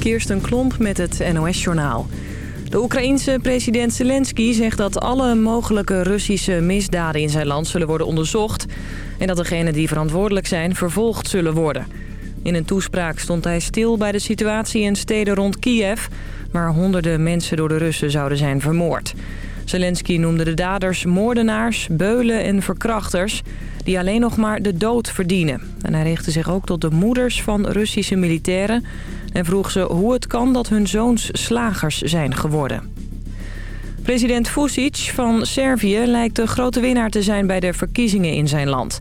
Kirsten Klomp met het NOS-journaal. De Oekraïense president Zelensky zegt dat alle mogelijke Russische misdaden in zijn land zullen worden onderzocht... en dat degenen die verantwoordelijk zijn vervolgd zullen worden. In een toespraak stond hij stil bij de situatie in steden rond Kiev... waar honderden mensen door de Russen zouden zijn vermoord. Zelensky noemde de daders moordenaars, beulen en verkrachters... die alleen nog maar de dood verdienen. En hij richtte zich ook tot de moeders van Russische militairen... en vroeg ze hoe het kan dat hun zoons slagers zijn geworden. President Vucic van Servië lijkt de grote winnaar te zijn bij de verkiezingen in zijn land.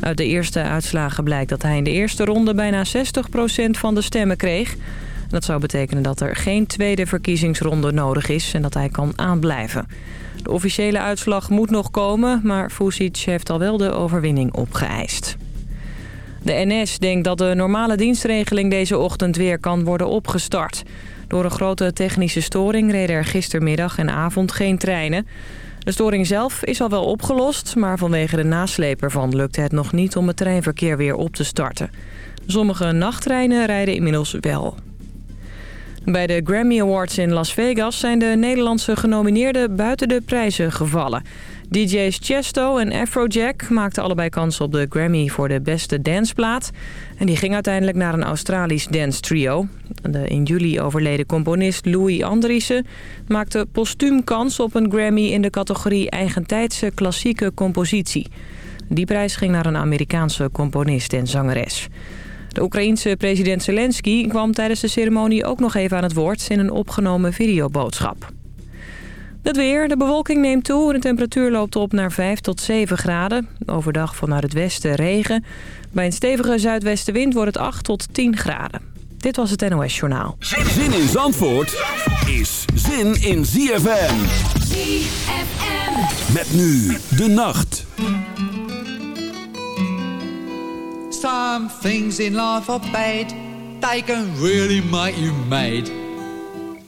Uit de eerste uitslagen blijkt dat hij in de eerste ronde bijna 60% van de stemmen kreeg... Dat zou betekenen dat er geen tweede verkiezingsronde nodig is en dat hij kan aanblijven. De officiële uitslag moet nog komen, maar Vucic heeft al wel de overwinning opgeëist. De NS denkt dat de normale dienstregeling deze ochtend weer kan worden opgestart. Door een grote technische storing reden er gistermiddag en avond geen treinen. De storing zelf is al wel opgelost, maar vanwege de nasleep ervan lukte het nog niet om het treinverkeer weer op te starten. Sommige nachttreinen rijden inmiddels wel. Bij de Grammy Awards in Las Vegas zijn de Nederlandse genomineerden buiten de prijzen gevallen. DJ's Chesto en Afrojack maakten allebei kans op de Grammy voor de beste danceplaat. En die ging uiteindelijk naar een Australisch dance trio. De in juli overleden componist Louis Andriessen maakte postuum kans op een Grammy in de categorie eigentijdse klassieke compositie. Die prijs ging naar een Amerikaanse componist en zangeres. De Oekraïense president Zelensky kwam tijdens de ceremonie ook nog even aan het woord in een opgenomen videoboodschap. Het weer. De bewolking neemt toe en de temperatuur loopt op naar 5 tot 7 graden. Overdag vanuit het westen regen. Bij een stevige zuidwestenwind wordt het 8 tot 10 graden. Dit was het NOS Journaal. Zin in Zandvoort is zin in ZFM. ZFM. Met nu de nacht. Some things in life are bad, they can really make you mad.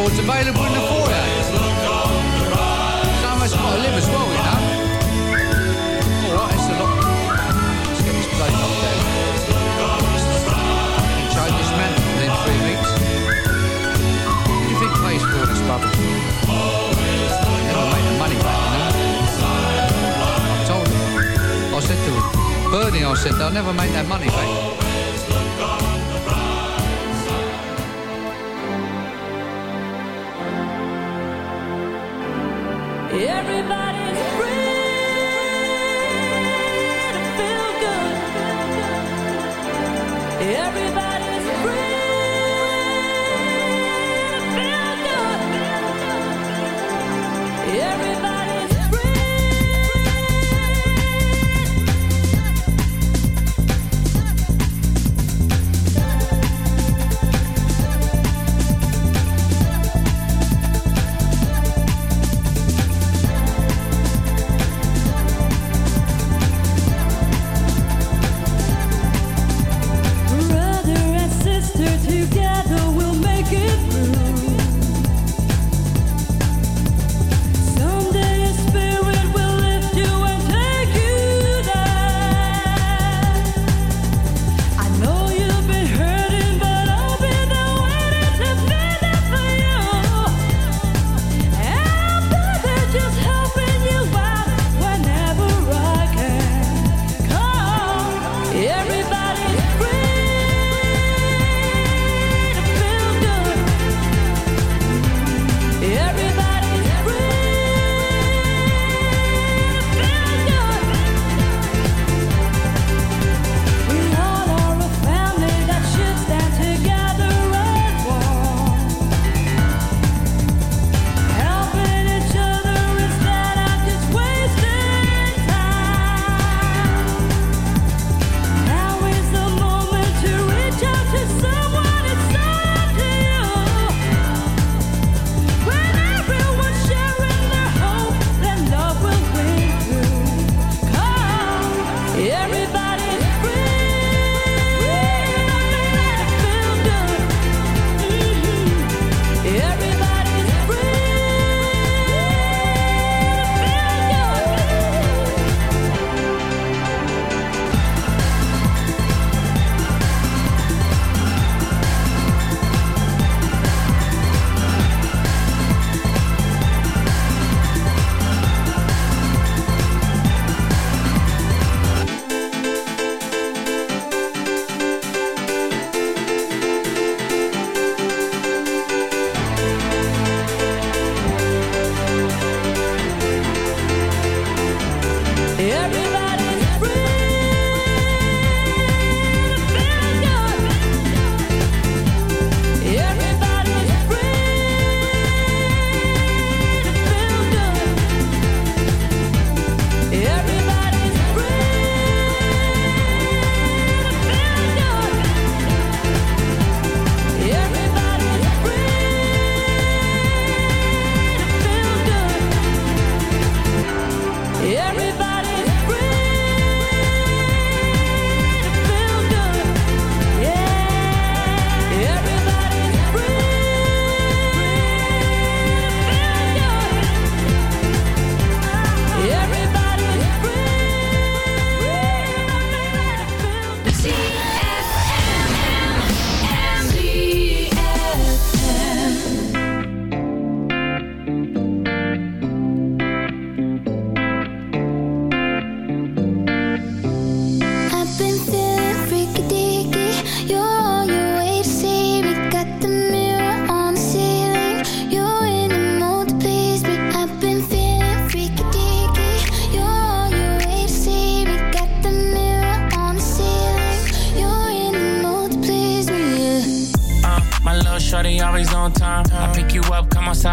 Record's available in the foyer. Someone's got to live as well, you know. Alright, it's a lot. Let's get this place up there. Change this man within three weeks. What do you think pays for all this rubbish? Never made the money back, you know. I told him. I said to him, Bernie, I said, they'll never make that money back. Everybody's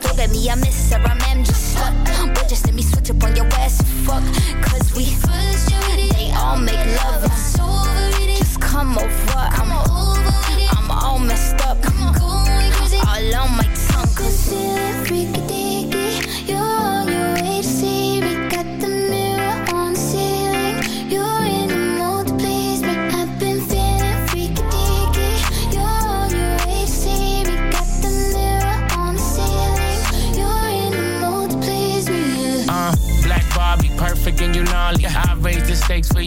Don't me a miss or a MJ.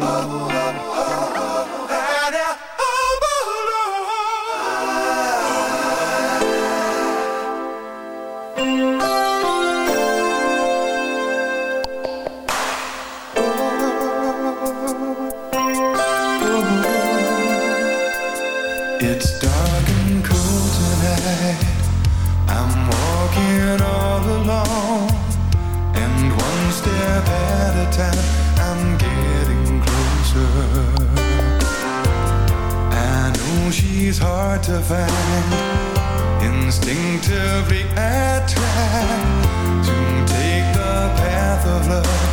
oh, oh. oh. to find. Instinctively attract To take the path of love.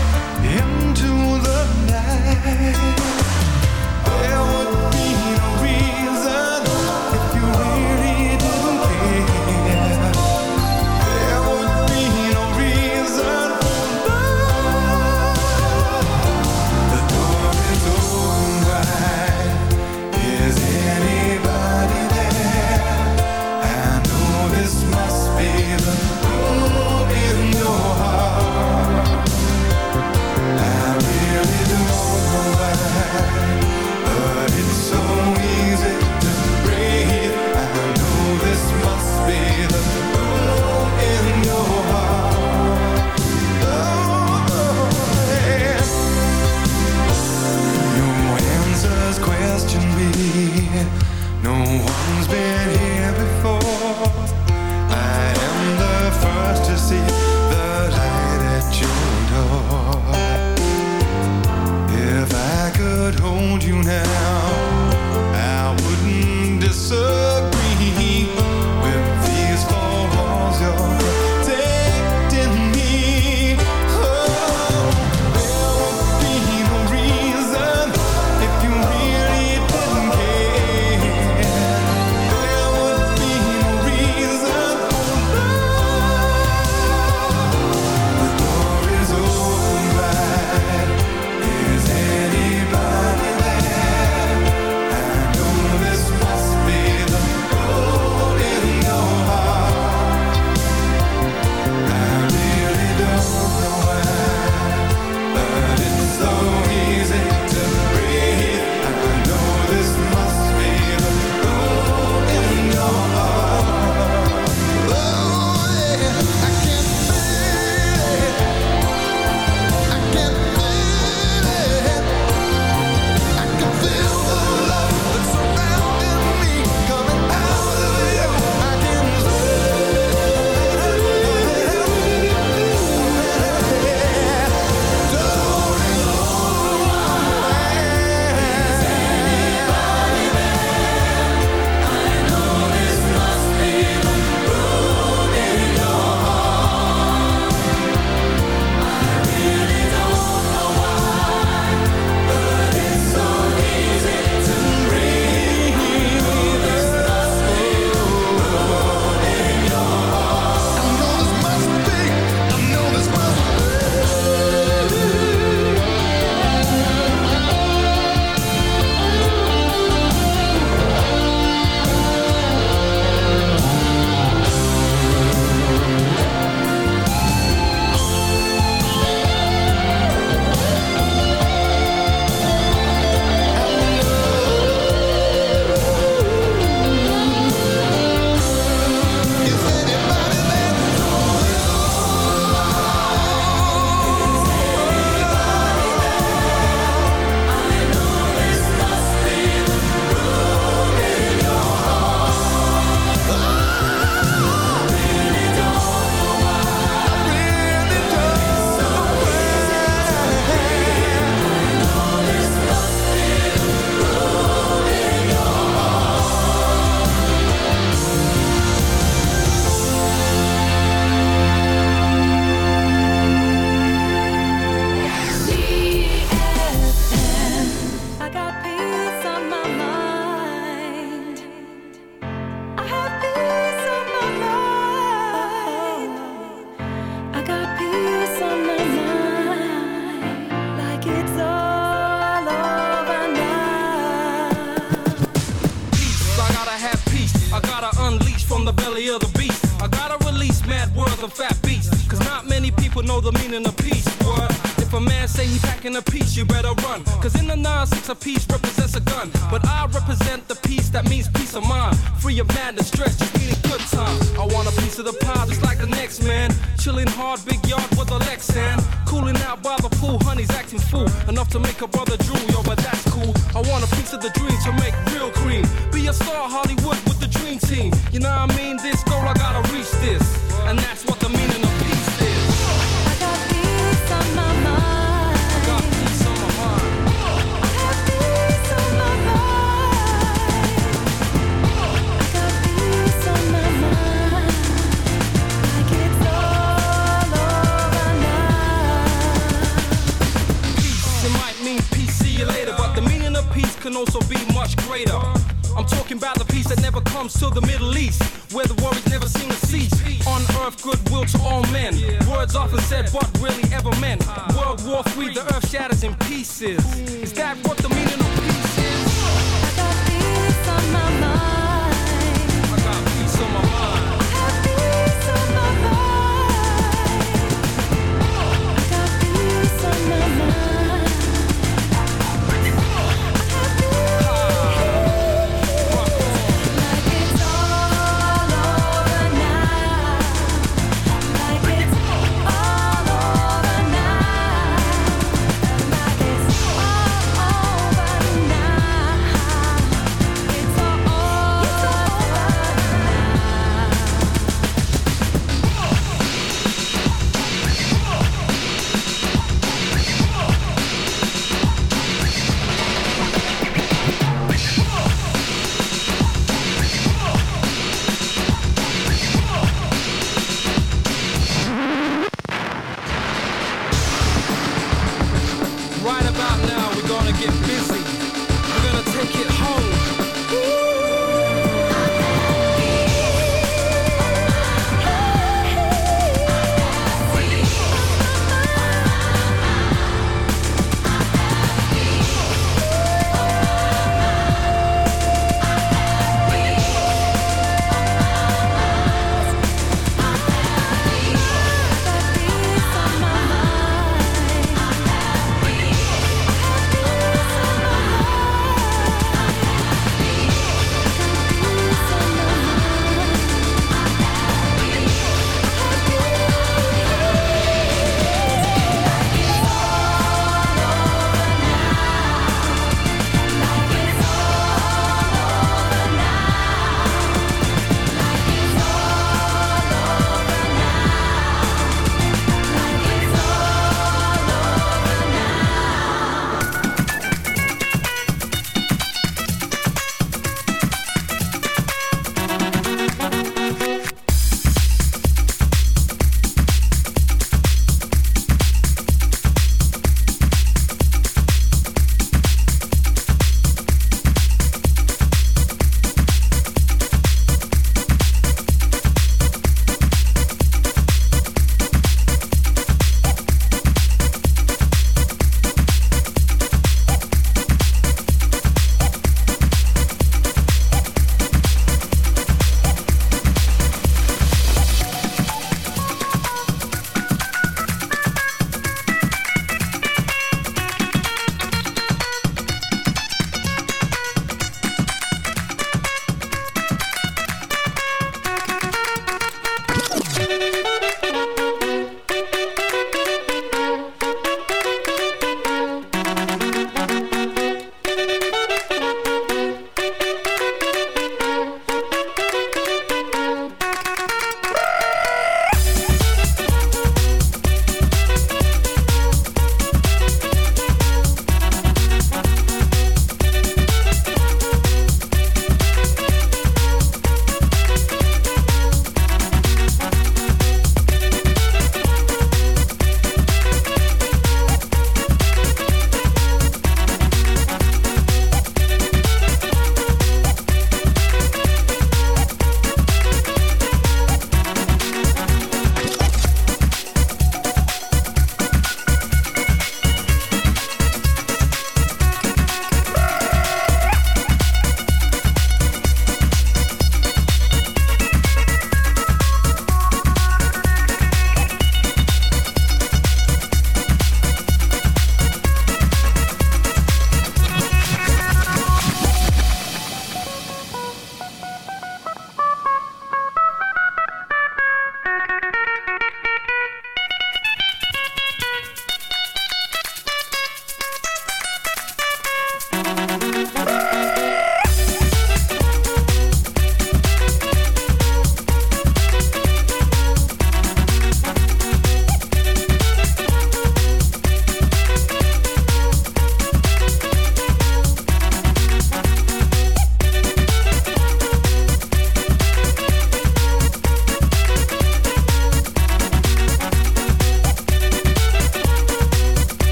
9-6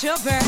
gonna